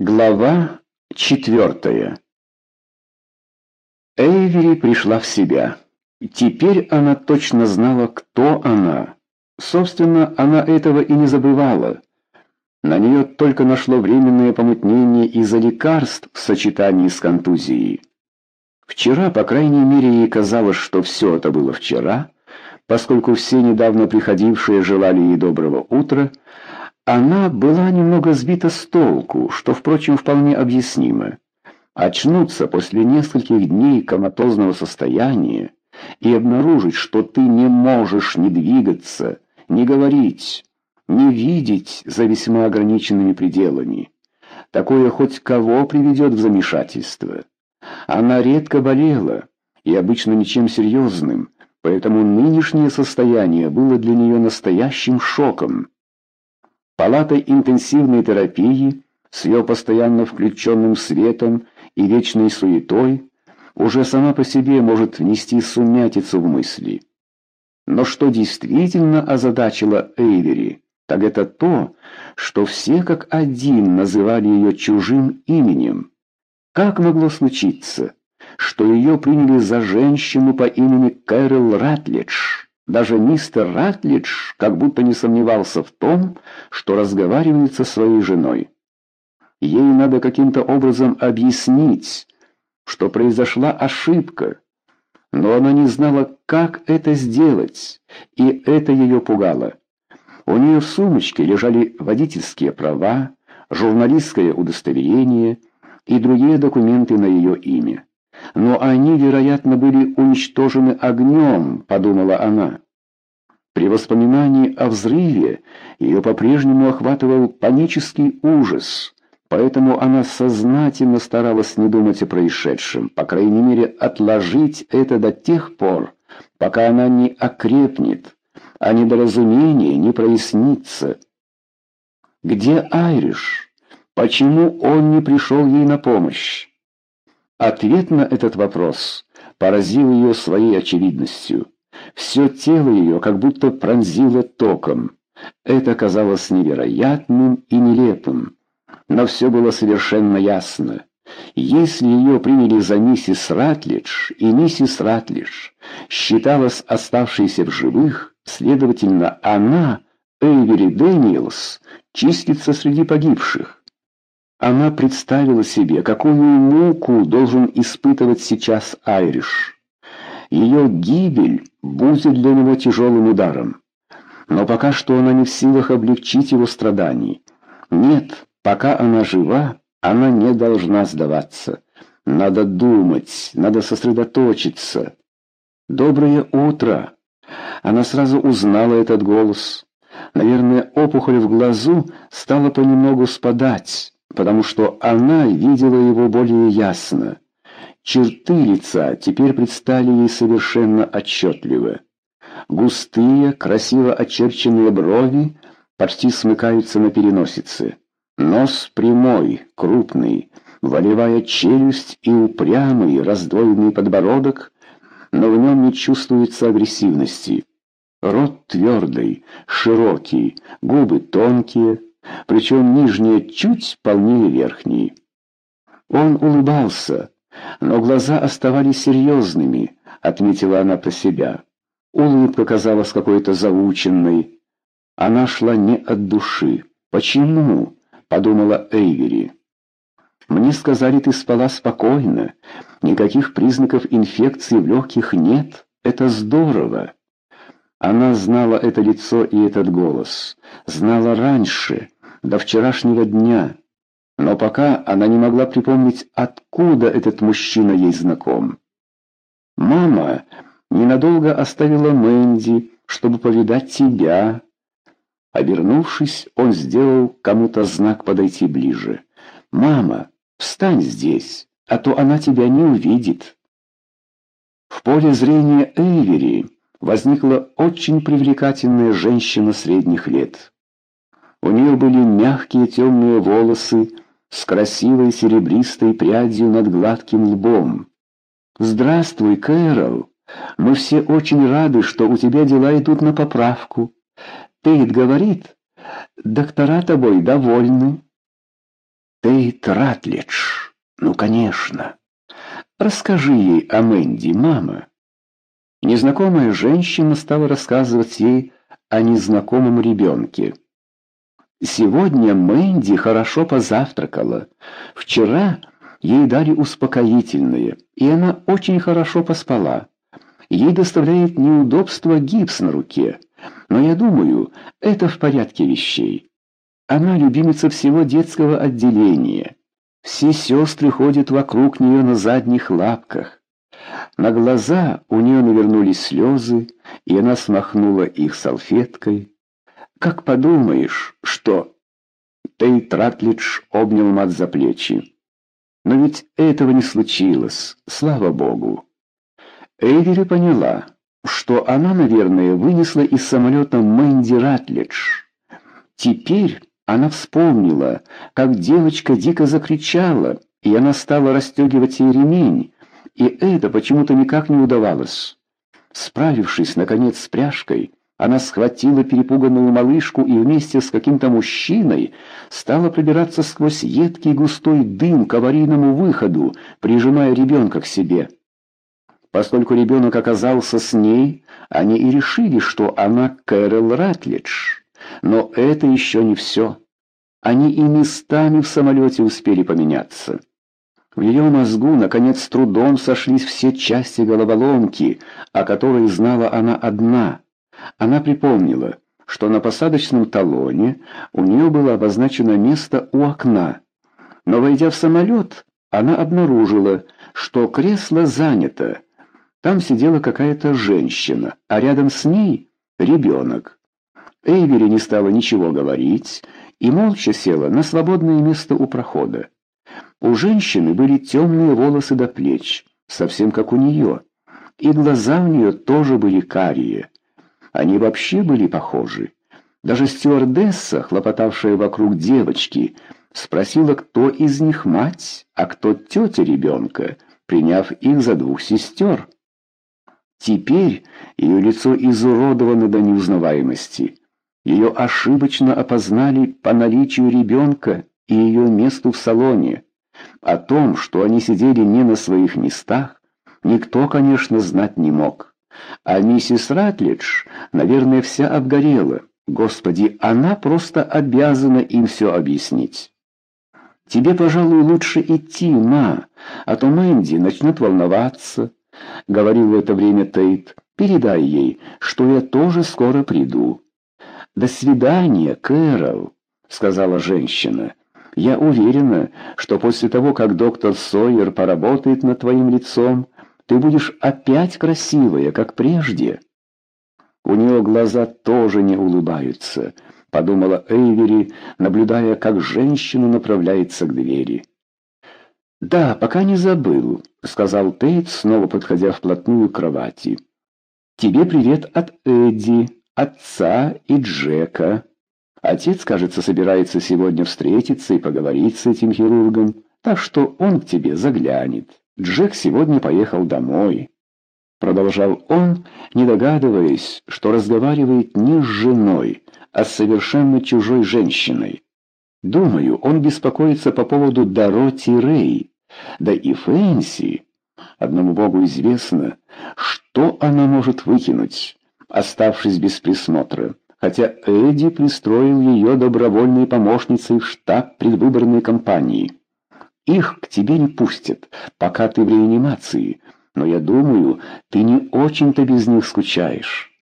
Глава четвертая Эйвери пришла в себя. Теперь она точно знала, кто она. Собственно, она этого и не забывала. На нее только нашло временное помутнение из-за лекарств в сочетании с контузией. Вчера, по крайней мере, ей казалось, что все это было вчера, поскольку все недавно приходившие желали ей доброго утра, она была немного сбита с толку, что, впрочем, вполне объяснимо. Очнуться после нескольких дней коматозного состояния и обнаружить, что ты не можешь ни двигаться, ни говорить, ни видеть за весьма ограниченными пределами. Такое хоть кого приведет в замешательство. Она редко болела, и обычно ничем серьезным, поэтому нынешнее состояние было для нее настоящим шоком. Палата интенсивной терапии с ее постоянно включенным светом и вечной суетой уже сама по себе может внести сумятицу в мысли. Но что действительно озадачило Эйвери, так это то, что все как один называли ее чужим именем. Как могло случиться, что ее приняли за женщину по имени Кэрол Ратлидж? Даже мистер Ратлидж как будто не сомневался в том, что разговаривает со своей женой. Ей надо каким-то образом объяснить, что произошла ошибка, но она не знала, как это сделать, и это ее пугало. У нее в сумочке лежали водительские права, журналистское удостоверение и другие документы на ее имя но они, вероятно, были уничтожены огнем, подумала она. При воспоминании о взрыве ее по-прежнему охватывал панический ужас, поэтому она сознательно старалась не думать о происшедшем, по крайней мере, отложить это до тех пор, пока она не окрепнет, а недоразумение не прояснится. Где Айриш? Почему он не пришел ей на помощь? Ответ на этот вопрос поразил ее своей очевидностью. Все тело ее как будто пронзило током. Это казалось невероятным и нелепым, но все было совершенно ясно. Если ее приняли за миссис Ратлидж, и миссис Ратлидж считалась оставшейся в живых, следовательно, она, Эйвери Дэниелс, чистится среди погибших. Она представила себе, какую муку должен испытывать сейчас Айриш. Ее гибель будет для него тяжелым ударом. Но пока что она не в силах облегчить его страданий. Нет, пока она жива, она не должна сдаваться. Надо думать, надо сосредоточиться. «Доброе утро!» Она сразу узнала этот голос. Наверное, опухоль в глазу стала понемногу спадать потому что она видела его более ясно. Черты лица теперь предстали ей совершенно отчетливо. Густые, красиво очерченные брови почти смыкаются на переносице. Нос прямой, крупный, волевая челюсть и упрямый, раздвоенный подбородок, но в нем не чувствуется агрессивности. Рот твердый, широкий, губы тонкие, причем нижние чуть полнее верхней. Он улыбался, но глаза оставались серьезными, отметила она про себя. Улыбка казалась какой-то заученной. Она шла не от души. «Почему?» — подумала Эйвери. «Мне сказали, ты спала спокойно. Никаких признаков инфекции в легких нет. Это здорово». Она знала это лицо и этот голос. Знала раньше, до вчерашнего дня, но пока она не могла припомнить, откуда этот мужчина ей знаком. «Мама ненадолго оставила Мэнди, чтобы повидать тебя». Обернувшись, он сделал кому-то знак подойти ближе. «Мама, встань здесь, а то она тебя не увидит». В поле зрения Эйвери возникла очень привлекательная женщина средних лет. У нее были мягкие темные волосы с красивой серебристой прядью над гладким лбом. «Здравствуй, Кэрол. Мы все очень рады, что у тебя дела идут на поправку. Тейт говорит, доктора тобой довольны». Тейт Ратлидж. Ну, конечно. Расскажи ей о Мэнди, мама. Незнакомая женщина стала рассказывать ей о незнакомом ребенке. Сегодня Мэнди хорошо позавтракала. Вчера ей дали успокоительное, и она очень хорошо поспала. Ей доставляет неудобство гипс на руке, но я думаю, это в порядке вещей. Она любимица всего детского отделения. Все сестры ходят вокруг нее на задних лапках. На глаза у нее навернулись слезы, и она смахнула их салфеткой. Как подумаешь, что... Тейт Ратлидж обнял мать за плечи. Но ведь этого не случилось, слава богу. Эйвери поняла, что она, наверное, вынесла из самолета Мэнди Ратлидж. Теперь она вспомнила, как девочка дико закричала, и она стала расстегивать ей ремень, и это почему-то никак не удавалось. Справившись, наконец, с пряжкой, она схватила перепуганную малышку и вместе с каким-то мужчиной стала пробираться сквозь едкий густой дым к аварийному выходу, прижимая ребенка к себе. Поскольку ребенок оказался с ней, они и решили, что она Кэрол Ратлидж. Но это еще не все. Они и местами в самолете успели поменяться. В ее мозгу, наконец, с трудом сошлись все части головоломки, о которой знала она одна. Она припомнила, что на посадочном талоне у нее было обозначено место у окна. Но, войдя в самолет, она обнаружила, что кресло занято. Там сидела какая-то женщина, а рядом с ней ребенок. Эйвери не стала ничего говорить и молча села на свободное место у прохода. У женщины были темные волосы до плеч, совсем как у нее, и глаза у нее тоже были карие. Они вообще были похожи. Даже стюардесса, хлопотавшая вокруг девочки, спросила, кто из них мать, а кто тетя ребенка, приняв их за двух сестер. Теперь ее лицо изуродовано до неузнаваемости. Ее ошибочно опознали по наличию ребенка и ее месту в салоне. О том, что они сидели не на своих местах, никто, конечно, знать не мог. А миссис Ратлидж, наверное, вся обгорела. Господи, она просто обязана им все объяснить. «Тебе, пожалуй, лучше идти, ма, а то Мэнди начнет волноваться», — говорил в это время Тейт. «Передай ей, что я тоже скоро приду». «До свидания, Кэрол», — сказала женщина. «Я уверена, что после того, как доктор Сойер поработает над твоим лицом, ты будешь опять красивая, как прежде». «У нее глаза тоже не улыбаются», — подумала Эйвери, наблюдая, как женщина направляется к двери. «Да, пока не забыл», — сказал Тейт, снова подходя вплотную к кровати. «Тебе привет от Эдди» отца и Джека. Отец, кажется, собирается сегодня встретиться и поговорить с этим хирургом, так что он к тебе заглянет. Джек сегодня поехал домой. Продолжал он, не догадываясь, что разговаривает не с женой, а с совершенно чужой женщиной. Думаю, он беспокоится по поводу Дороти Рэй. Да и Фэнси. Одному богу известно, что она может выкинуть оставшись без присмотра, хотя Эдди пристроил ее добровольной помощницей в штаб предвыборной кампании. Их к тебе не пустят, пока ты в реанимации, но я думаю, ты не очень-то без них скучаешь.